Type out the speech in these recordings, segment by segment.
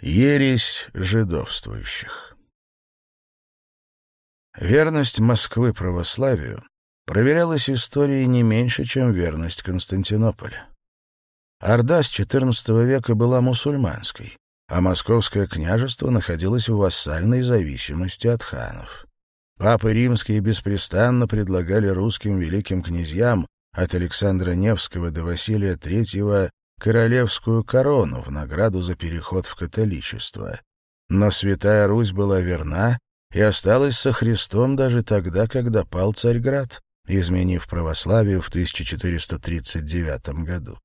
Ересь жидовствующих. Верность Москвы православию проверялась историей не меньше, чем верность Константинополя. Орда с XIV века была мусульманской, а московское княжество находилось в вассальной зависимости от ханов. Папы римские беспрестанно предлагали русским великим князьям от Александра Невского до Василия III королевскую корону в награду за переход в католичество. Но Святая Русь была верна и осталась со Христом даже тогда, когда пал Царьград, изменив православие в 1439 году.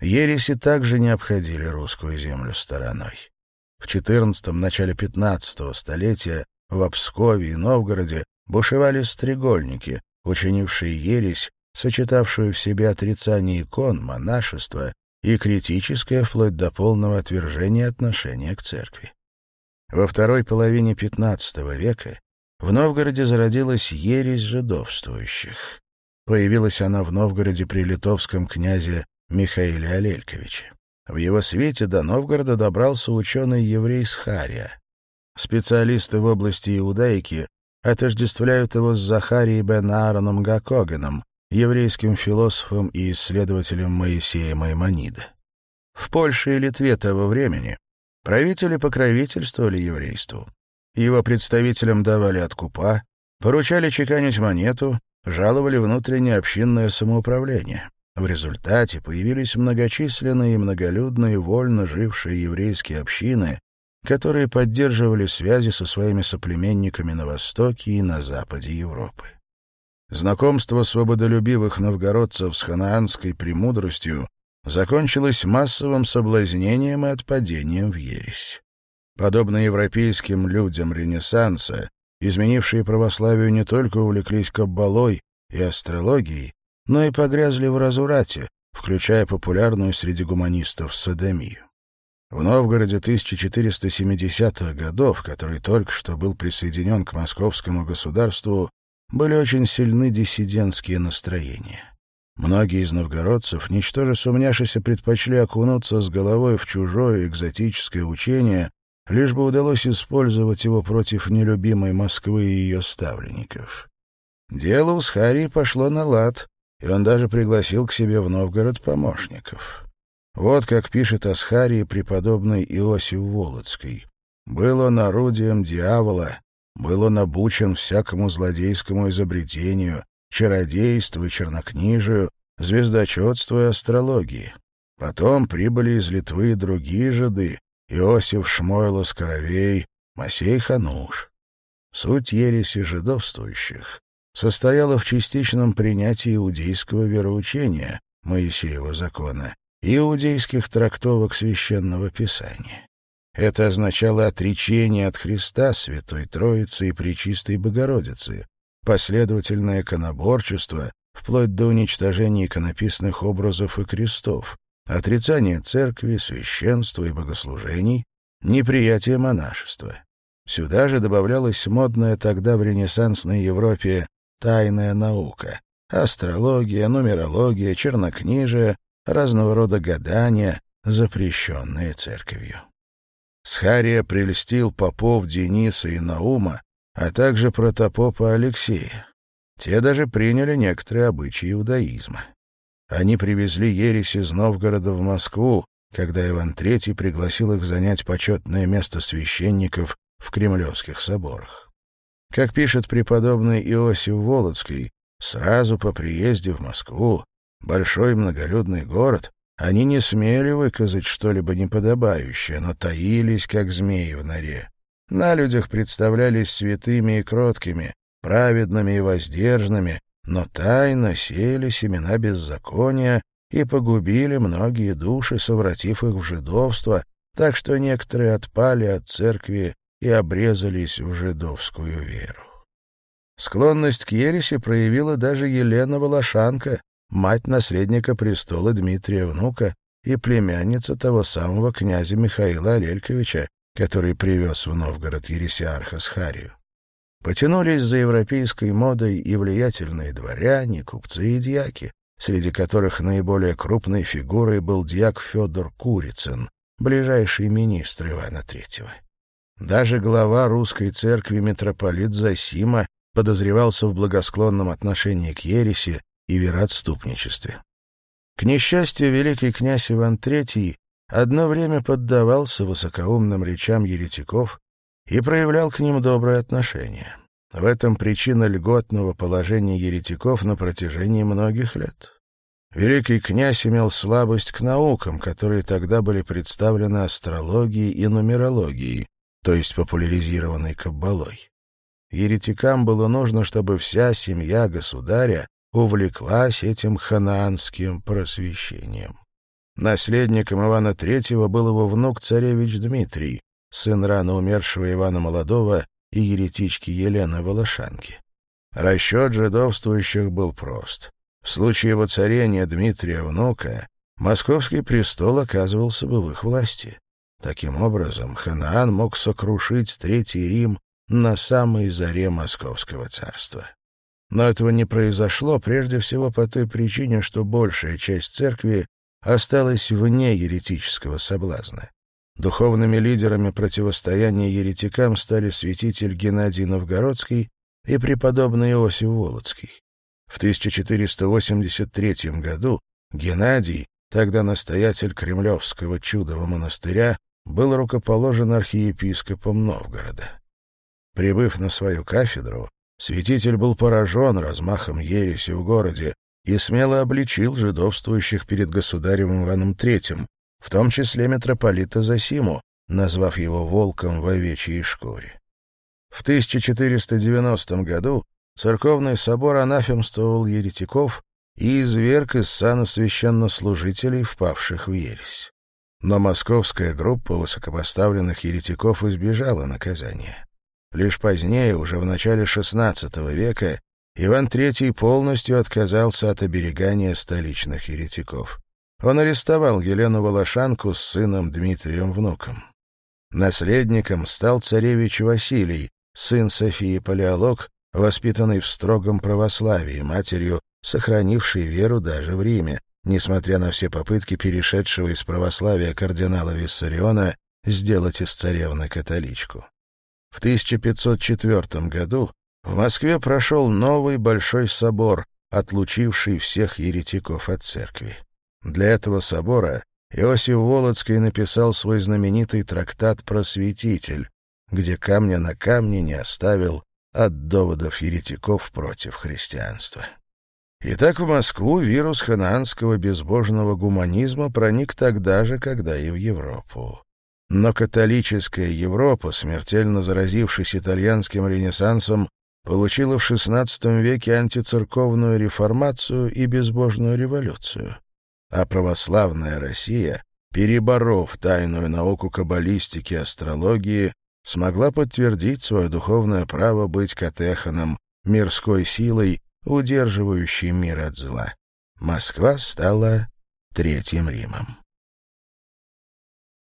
Ереси также не обходили русскую землю стороной. В XIV – начале XV столетия в Пскове и Новгороде бушевали стрегольники, учинившие ересь, сочетавшую в себе отрицание икон, монашество и критическое вплоть до полного отвержения отношения к церкви. Во второй половине XV века в Новгороде зародилась ересь жидовствующих. Появилась она в Новгороде при литовском князе Михаиле Алельковиче. В его свете до Новгорода добрался ученый-еврей Схария. Специалисты в области иудаики отождествляют его с Захарией бен Аароном Гакогеном, еврейским философом и исследователем Моисея Маймонида. В Польше и Литве того времени правители покровительствовали еврейству. Его представителям давали откупа, поручали чеканить монету, жаловали внутреннее общинное самоуправление. В результате появились многочисленные и многолюдные вольно жившие еврейские общины, которые поддерживали связи со своими соплеменниками на востоке и на западе Европы. Знакомство свободолюбивых новгородцев с ханаанской премудростью закончилось массовым соблазнением и отпадением в ересь. Подобно европейским людям Ренессанса, изменившие православию не только увлеклись каббалой и астрологией, но и погрязли в разурате, включая популярную среди гуманистов садомию. В Новгороде 1470-х годов, который только что был присоединен к московскому государству, были очень сильны диссидентские настроения. Многие из новгородцев, ничтоже сумняшися, предпочли окунуться с головой в чужое экзотическое учение, лишь бы удалось использовать его против нелюбимой Москвы и ее ставленников. Дело у Схарии пошло на лад, и он даже пригласил к себе в Новгород помощников. Вот как пишет о Схарии преподобный Иосиф Волоцкий. «Был он орудием дьявола, был он обучен всякому злодейскому изобретению, чародейству и чернокнижию, звездочетству и астрологии. Потом прибыли из Литвы другие жиды — Иосиф Шмойло Скоровей, Масей Хануш. Суть ереси жидовствующих состояла в частичном принятии иудейского вероучения, Моисеева закона, и иудейских трактовок Священного Писания. Это означало отречение от Христа, Святой Троицы и Пречистой Богородицы, последовательное иконоборчество, вплоть до уничтожения иконописных образов и крестов, отрицание церкви, священства и богослужений, неприятие монашества. Сюда же добавлялась модная тогда в ренессансной Европе тайная наука, астрология, нумерология, чернокнижие, разного рода гадания, запрещенные церковью. Схария прельстил попов Дениса и Наума, а также протопопа Алексея. Те даже приняли некоторые обычаи иудаизма. Они привезли ересь из Новгорода в Москву, когда Иван III пригласил их занять почетное место священников в кремлевских соборах. Как пишет преподобный Иосиф Володский, сразу по приезде в Москву, большой многолюдный город, они не смели выказать что-либо неподобающее, но таились, как змеи в норе. На людях представлялись святыми и кроткими, праведными и воздержными, но тайно сеяли семена беззакония и погубили многие души, совратив их в жидовство, так что некоторые отпали от церкви и обрезались в жидовскую веру. Склонность к ереси проявила даже Елена Волошанка, мать наследника престола Дмитрия Внука и племянница того самого князя Михаила Орельковича, который привез в Новгород Ересиарха с Харию. Потянулись за европейской модой и влиятельные дворяне, купцы и дьяки, среди которых наиболее крупной фигурой был дьяк Федор Курицын, ближайший министр Ивана Третьего. Даже глава русской церкви митрополит Зосима подозревался в благосклонном отношении к ереси и вероотступничестве. К несчастью, великий князь Иван III одно время поддавался высокоумным речам еретиков и проявлял к ним доброе отношение. В этом причина льготного положения еретиков на протяжении многих лет. Великий князь имел слабость к наукам, которые тогда были представлены астрологией и нумерологией, то есть популяризированной каббалой. Еретикам было нужно, чтобы вся семья государя увлеклась этим ханаанским просвещением. Наследником Ивана III был его внук царевич Дмитрий, сын рано умершего Ивана Молодого и еретички Елены Волошанки. Расчет жидовствующих был прост. В случае воцарения Дмитрия внука московский престол оказывался бы в их власти. Таким образом, Ханаан мог сокрушить Третий Рим на самой заре московского царства. Но этого не произошло прежде всего по той причине, что большая часть церкви осталась вне еретического соблазна. Духовными лидерами противостояния еретикам стали святитель Геннадий Новгородский и преподобный Иосиф Волоцкий. В 1483 году Геннадий, тогда настоятель Кремлевского чудового монастыря, был рукоположен архиепископом Новгорода. Прибыв на свою кафедру, Святитель был поражен размахом ереси в городе и смело обличил жидовствующих перед государем Иваном III, в том числе митрополита Засиму, назвав его волком в овечьей шкуре. В 1490 году церковный собор анафемствовал еретиков и изверг из сана священнослужителей, впавших в ересь. Но московская группа высокопоставленных еретиков избежала наказания. Лишь позднее, уже в начале XVI века, Иван III полностью отказался от оберегания столичных еретиков. Он арестовал Елену Волошанку с сыном Дмитрием Внуком. Наследником стал царевич Василий, сын Софии Палеолог, воспитанный в строгом православии матерью, сохранившей веру даже в Риме, несмотря на все попытки перешедшего из православия кардинала Виссариона сделать из царевны католичку. В 1504 году в Москве прошел новый Большой собор, отлучивший всех еретиков от церкви. Для этого собора Иосиф Володский написал свой знаменитый трактат «Просветитель», где камня на камне не оставил от доводов еретиков против христианства. Итак, в Москву вирус ханаанского безбожного гуманизма проник тогда же, когда и в Европу. Но католическая Европа, смертельно заразившись итальянским ренессансом, получила в XVI веке антицерковную реформацию и безбожную революцию. А православная Россия, переборов тайную науку каббалистики и астрологии, смогла подтвердить свое духовное право быть катеханом, мирской силой, удерживающей мир от зла. Москва стала Третьим Римом.